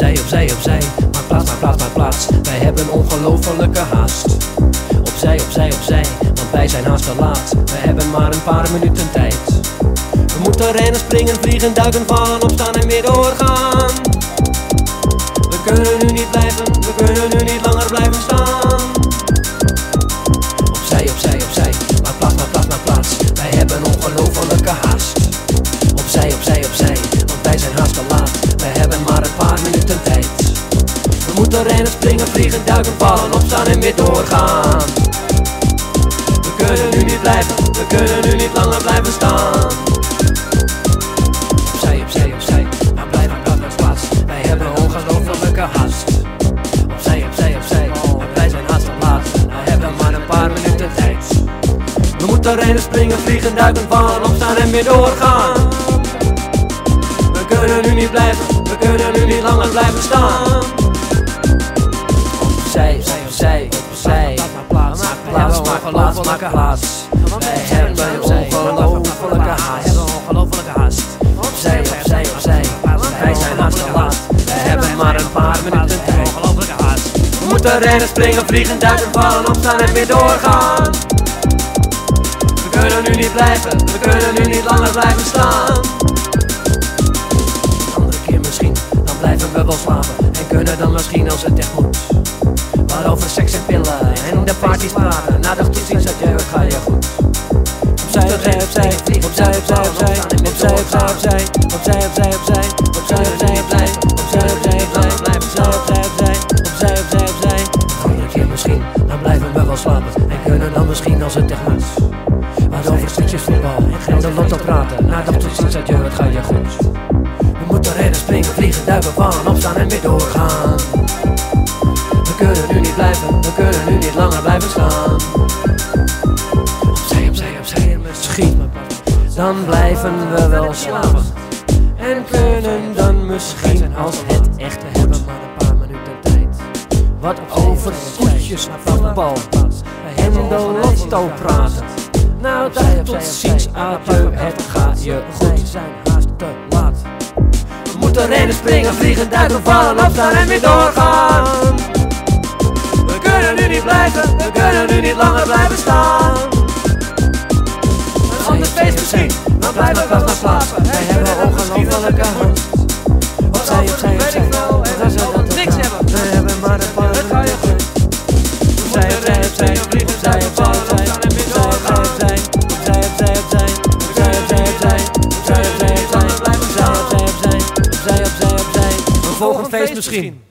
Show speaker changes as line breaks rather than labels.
Opzij, opzij, opzij, maak plaats, maak plaats, maak plaats. Wij hebben ongelofelijke haast. Opzij, opzij, opzij, want wij zijn haast te laat. We hebben maar een paar minuten tijd. We moeten rennen, springen, vliegen, duiken, vallen, opstaan en weer doorgaan. We kunnen nu niet blijven, we kunnen nu niet langer Moeten rennen, springen, vliegen, duiken, vallen, opstaan en weer doorgaan. We kunnen nu niet blijven, we kunnen nu niet langer blijven staan. Opzij, opzij, opzij, maar blijf maar plaats, maar plaats. Wij hebben ongelofelijke haast. Opzij, opzij, opzij, want wij zijn haast te laat. We hebben maar een paar minuten tijd. We moeten rennen, springen, vliegen, duiken, vallen, opstaan en weer doorgaan. We kunnen nu niet blijven, we kunnen nu niet langer blijven staan. Opzij, opzij. Maak plaats, maak plaats, maak plaats, maak plaats. Wij hebben ongelofelijke haast. ongelofelijke haast. Opzij, opzij, opzij. Wij zijn haast te laat. We hebben maar een paar minuten tijd. Ongelofelijke haast. We moeten rennen, springen, vliegen, duiken, vallen, opstaan en weer doorgaan. We kunnen nu niet blijven, we kunnen nu niet langer blijven staan. Een andere keer misschien, dan blijven we wel slapen. En kunnen dan misschien als het echt de party's praten Na je zien zat jij, we je goed Opzij, opzij, opzij, opzij, opzij, opzij Opzij, opzij, opzij, opzij, opzij, opzij Opzij, opzij, opzij, opzij, opzij, opzij Opzij, opzij, opzij, opzij, opzij, opzij. Volgende keer misschien, dan blijven we wel slapen. En kunnen dan misschien als het echt was. Maar over stukjes voetbal en de lotto praten. Na je zien zat jij, het gaat je goed. We moeten rennen, springen, vliegen, duiken, vallen Opstaan en weer doorgaan. Dan blijven we wel slapen. En kunnen dan misschien als het echt we hebben maar een paar minuten tijd. Wat over koetjes, voetbal en de lotto praten. Nou, dag tot ziens, adieu, het gaat je goed. zijn haast te laat. We moeten rennen, springen, vliegen, duiken, vallen, opstaan en weer doorgaan. het feest misschien, dan blijven vast naar slapen. Wij hebben ongelofelijke hand. Wat zij op zijn weet ik dat ze niks hebben. we hebben maar een paar Het kan je goed. Zij op zijn? op zij, zijn op we. Zij op zij op zij we zij, zij op zij feest misschien.